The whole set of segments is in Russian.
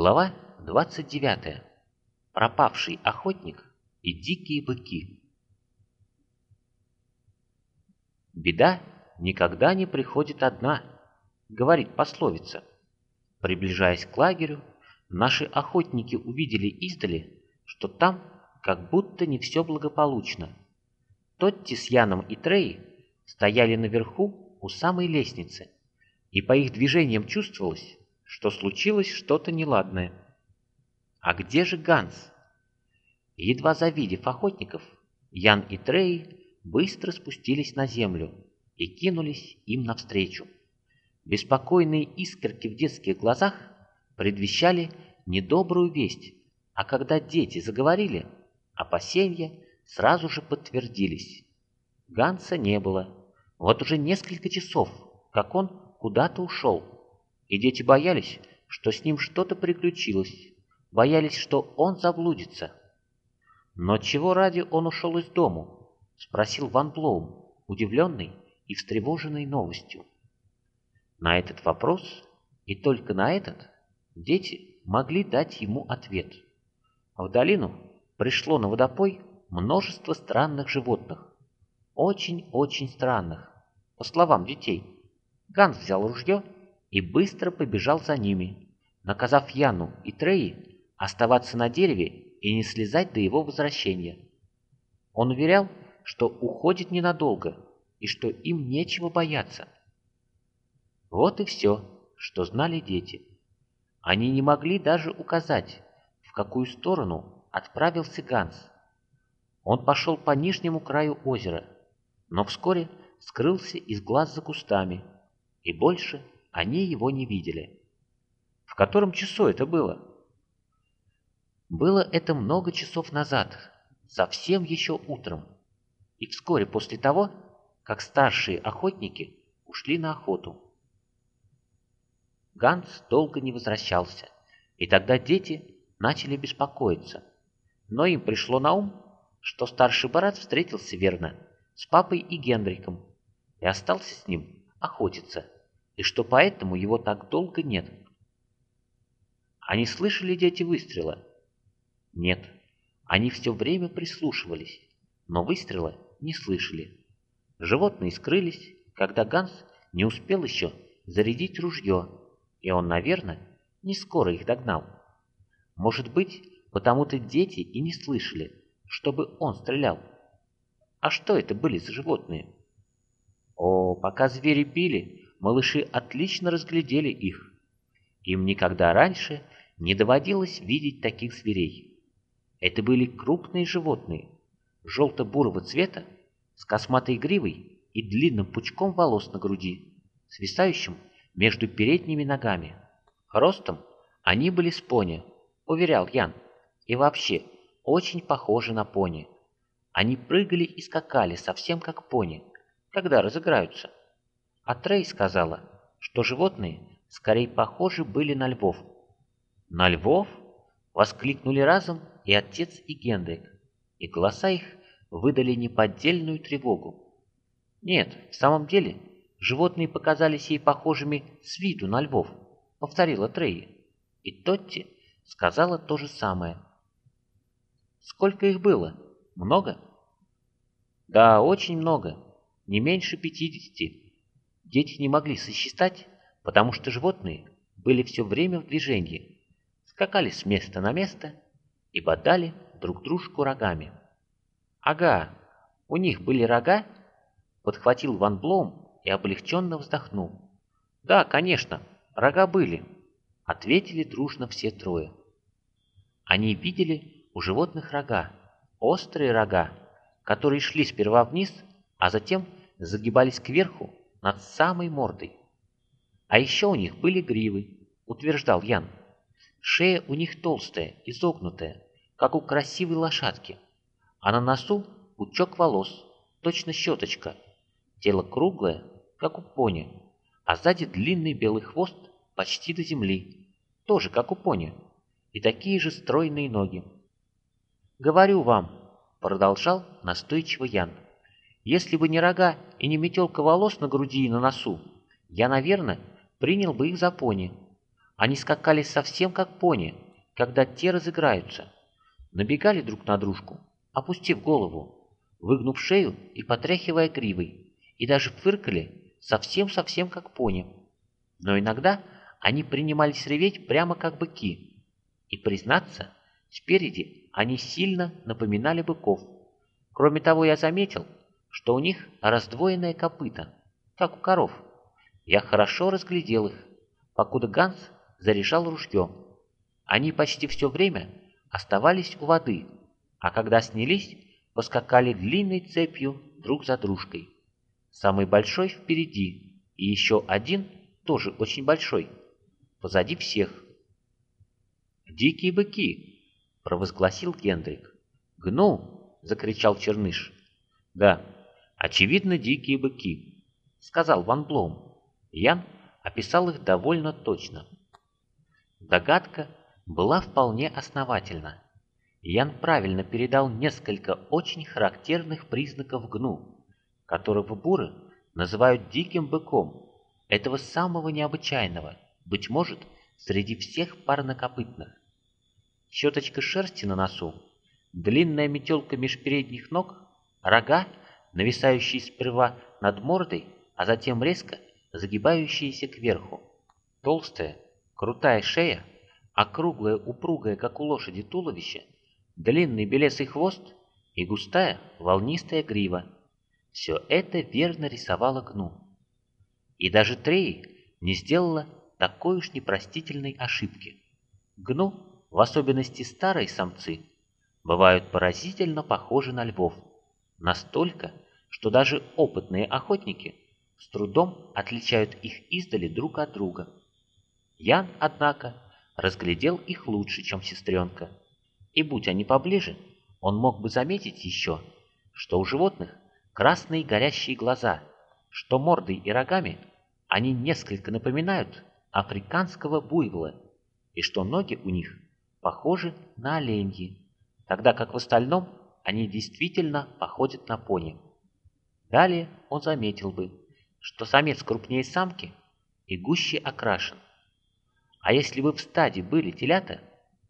Глава 29. Пропавший охотник и дикие быки. «Беда никогда не приходит одна», — говорит пословица. Приближаясь к лагерю, наши охотники увидели издали, что там как будто не все благополучно. Тотти с Яном и Трей стояли наверху у самой лестницы, и по их движениям чувствовалось, что случилось что-то неладное. А где же Ганс? Едва завидев охотников, Ян и Трей быстро спустились на землю и кинулись им навстречу. Беспокойные искорки в детских глазах предвещали недобрую весть, а когда дети заговорили, опасения сразу же подтвердились. Ганса не было. Вот уже несколько часов, как он куда-то ушел и дети боялись, что с ним что-то приключилось, боялись, что он заблудится. «Но чего ради он ушел из дому?» — спросил Ван Блоум, удивленный и встревоженный новостью. На этот вопрос, и только на этот, дети могли дать ему ответ. В долину пришло на водопой множество странных животных. Очень-очень странных, по словам детей. Ганс взял ружье и быстро побежал за ними, наказав Яну и Треи оставаться на дереве и не слезать до его возвращения. Он уверял, что уходит ненадолго и что им нечего бояться. Вот и все, что знали дети. Они не могли даже указать, в какую сторону отправился Ганс. Он пошел по нижнему краю озера, но вскоре скрылся из глаз за кустами и больше они его не видели. В котором часу это было? Было это много часов назад, совсем еще утром, и вскоре после того, как старшие охотники ушли на охоту. Ганс долго не возвращался, и тогда дети начали беспокоиться. Но им пришло на ум, что старший брат встретился верно с папой и Генриком и остался с ним охотиться и что поэтому его так долго нет. Они слышали дети выстрела? Нет, они все время прислушивались, но выстрела не слышали. Животные скрылись, когда Ганс не успел еще зарядить ружье, и он, наверное, не скоро их догнал. Может быть, потому-то дети и не слышали, чтобы он стрелял. А что это были за животные? О, пока звери пили, малыши отлично разглядели их. Им никогда раньше не доводилось видеть таких зверей. Это были крупные животные, желто-бурого цвета, с косматой гривой и длинным пучком волос на груди, свисающим между передними ногами. Ростом они были с пони, уверял Ян, и вообще очень похожи на пони. Они прыгали и скакали совсем как пони, когда разыграются. А Трей сказала, что животные скорее похожи были на львов. «На львов?» — воскликнули разом и отец, и Генрик, и голоса их выдали неподдельную тревогу. «Нет, в самом деле, животные показались ей похожими с виду на львов», — повторила Трей. И Тотти сказала то же самое. «Сколько их было? Много?» «Да, очень много. Не меньше пятидесяти», Дети не могли сосчитать, потому что животные были все время в движении, скакали с места на место и бодали друг дружку рогами. «Ага, у них были рога?» — подхватил Ван Блом и облегченно вздохнул. «Да, конечно, рога были», — ответили дружно все трое. Они видели у животных рога, острые рога, которые шли сперва вниз, а затем загибались кверху над самой мордой. А еще у них были гривы, утверждал Ян. Шея у них толстая, изогнутая, как у красивой лошадки, а на носу пучок волос, точно щеточка. Тело круглое, как у пони, а сзади длинный белый хвост почти до земли, тоже как у пони, и такие же стройные ноги. «Говорю вам», — продолжал настойчиво Ян, — если бы не рога и не метелка волос на груди и на носу, я, наверное, принял бы их за пони. Они скакали совсем как пони, когда те разыграются. Набегали друг на дружку, опустив голову, выгнув шею и потряхивая гривой, и даже фыркали совсем-совсем как пони. Но иногда они принимались реветь прямо как быки. И, признаться, спереди они сильно напоминали быков. Кроме того, я заметил, что у них раздвоенное копыто, как у коров. Я хорошо разглядел их, покуда Ганс заряжал ружье. Они почти все время оставались у воды, а когда снялись, поскакали длинной цепью друг за дружкой. Самый большой впереди, и еще один, тоже очень большой, позади всех. «Дикие быки!» — провозгласил Гендрик. «Гну!» — закричал Черныш. «Да, очевидно, дикие быки», — сказал Ван Блоум. Ян описал их довольно точно. Догадка была вполне основательна. Ян правильно передал несколько очень характерных признаков гну, которого буры называют диким быком, этого самого необычайного, быть может, среди всех парнокопытных. Щеточка шерсти на носу, длинная метелка меж передних ног, рога, нависающие сперва над мордой, а затем резко загибающиеся кверху, толстая, крутая шея, округлое, упругое, как у лошади, туловище, длинный белесый хвост и густая, волнистая грива. Все это верно рисовало гну. И даже Треи не сделала такой уж непростительной ошибки. Гну, в особенности старые самцы, бывают поразительно похожи на львов. Настолько, что даже опытные охотники с трудом отличают их издали друг от друга. Ян, однако, разглядел их лучше, чем сестренка. И будь они поближе, он мог бы заметить еще, что у животных красные горящие глаза, что мордой и рогами они несколько напоминают африканского буйвола, и что ноги у них похожи на оленьи, тогда как в остальном они действительно походят на пони. Далее он заметил бы, что самец крупнее самки и гуще окрашен. А если бы в стаде были телята,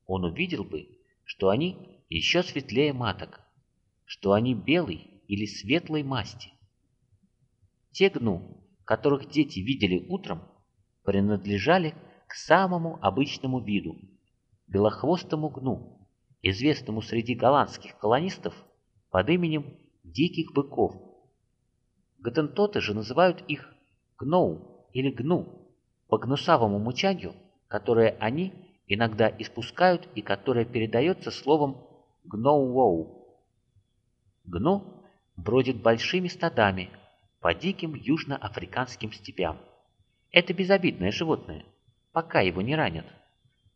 он увидел бы, что они еще светлее маток, что они белой или светлой масти. Те гну, которых дети видели утром, принадлежали к самому обычному виду – белохвостому гну, известному среди голландских колонистов под именем диких быков. Гатентоты же называют их гноу или гну по гнусавому мучанию, которое они иногда испускают и которое передается словом гноу-воу. Гну бродит большими стадами по диким южноафриканским степям. Это безобидное животное, пока его не ранят.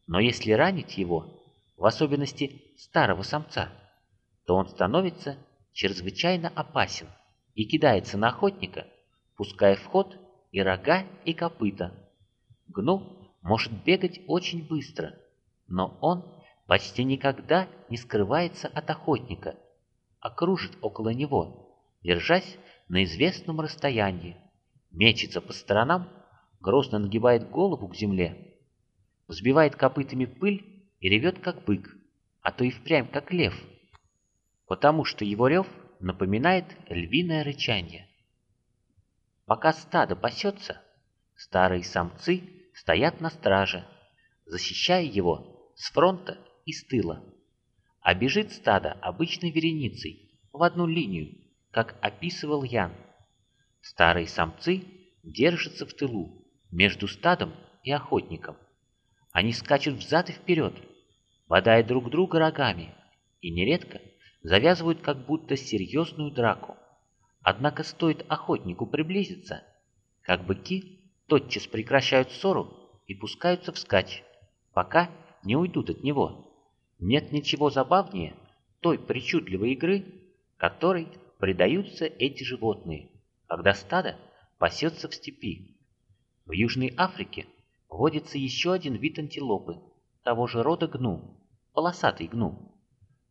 Но если ранить его, в особенности старого самца, то он становится чрезвычайно опасен и кидается на охотника, пуская в ход и рога, и копыта. Гну может бегать очень быстро, но он почти никогда не скрывается от охотника, а кружит около него, держась на известном расстоянии, мечется по сторонам грозно нагибает голову к земле, взбивает копытами пыль и ревет, как бык, а то и впрямь, как лев, потому что его рев напоминает львиное рычание. Пока стадо пасется, старые самцы стоят на страже, защищая его с фронта и с тыла. А бежит стадо обычной вереницей, в одну линию, как описывал Ян. Старые самцы держатся в тылу, между стадом и охотником. Они скачут взад и вперед, бодая друг друга рогами, и нередко завязывают как будто серьезную драку. Однако стоит охотнику приблизиться, как быки тотчас прекращают ссору и пускаются вскачь, пока не уйдут от него. Нет ничего забавнее той причудливой игры, которой предаются эти животные, когда стадо пасется в степи. В Южной Африке водится еще один вид антилопы, того же рода гну, полосатый гну.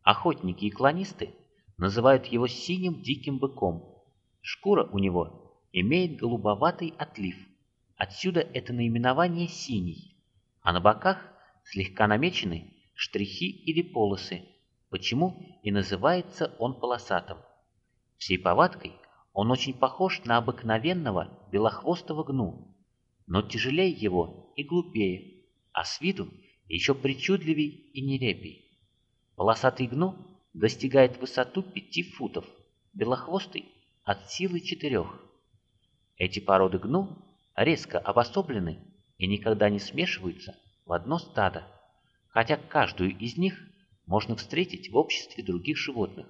Охотники и клонисты называют его синим диким быком. Шкура у него имеет голубоватый отлив. Отсюда это наименование «синий». а на боках слегка намечены штрихи или полосы, почему и называется он полосатым. Всей повадкой он очень похож на обыкновенного белохвостого гну, но тяжелее его и глупее, а с виду еще причудливей и нелепей. Полосатый гну достигает высоту пяти футов, белохвостый – от силы четырех. Эти породы гну резко обособлены и никогда не смешиваются в одно стадо, хотя каждую из них можно встретить в обществе других животных.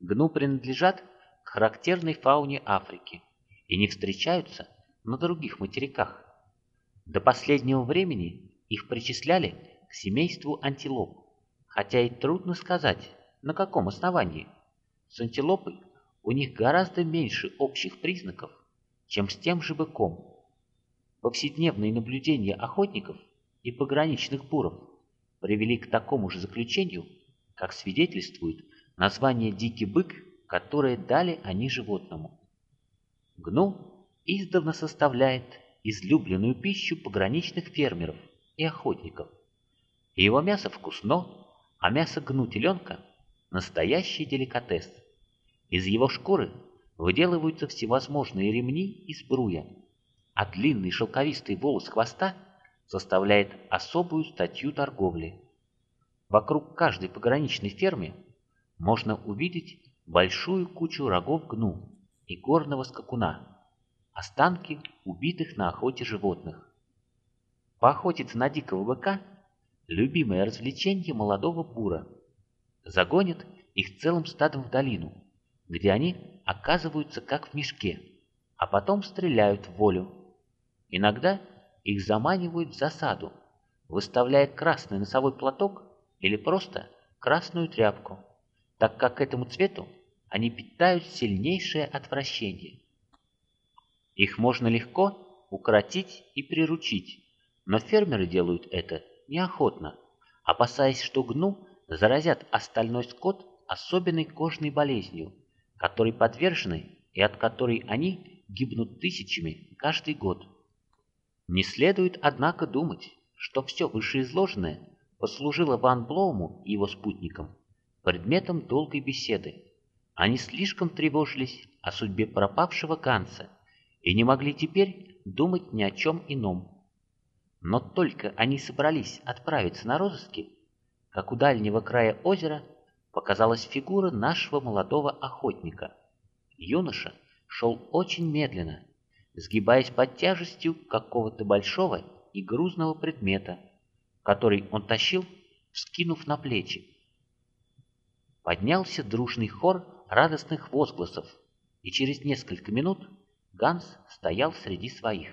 Гну принадлежат к характерной фауне Африки и не встречаются на других материках. До последнего времени их причисляли к семейству антилоп, хотя и трудно сказать, на каком основании. С антилопой у них гораздо меньше общих признаков, чем с тем же быком. Повседневные наблюдения охотников и пограничных буров привели к такому же заключению, как свидетельствует название «дикий бык», которое дали они животному. Гну издавна составляет излюбленную пищу пограничных фермеров и охотников. И его мясо вкусно, а мясо гну-теленка – настоящий деликатес. Из его шкуры выделываются всевозможные ремни и сбруя, а длинный шелковистый волос хвоста составляет особую статью торговли. Вокруг каждой пограничной фермы можно увидеть большую кучу рогов гну и горного скакуна, останки убитых на охоте животных. Поохотиться на дикого быка – любимое развлечение молодого бура. Загонят их целым стадом в долину, где они оказываются как в мешке, а потом стреляют в волю. Иногда их заманивают в засаду, выставляя красный носовой платок или просто красную тряпку, так как к этому цвету они питают сильнейшее отвращение. Их можно легко укротить и приручить, но фермеры делают это неохотно, опасаясь, что гну заразят остальной скот особенной кожной болезнью, которой подвержены и от которой они гибнут тысячами каждый год. Не следует, однако, думать, что все вышеизложенное послужило Ван Блоуму и его спутникам предметом долгой беседы. Они слишком тревожились о судьбе пропавшего Ганса и не могли теперь думать ни о чем ином. Но только они собрались отправиться на розыски, как у дальнего края озера показалась фигура нашего молодого охотника. Юноша шел очень медленно, сгибаясь под тяжестью какого-то большого и грузного предмета, который он тащил, вскинув на плечи. Поднялся дружный хор радостных возгласов, и через несколько минут Ганс стоял среди своих.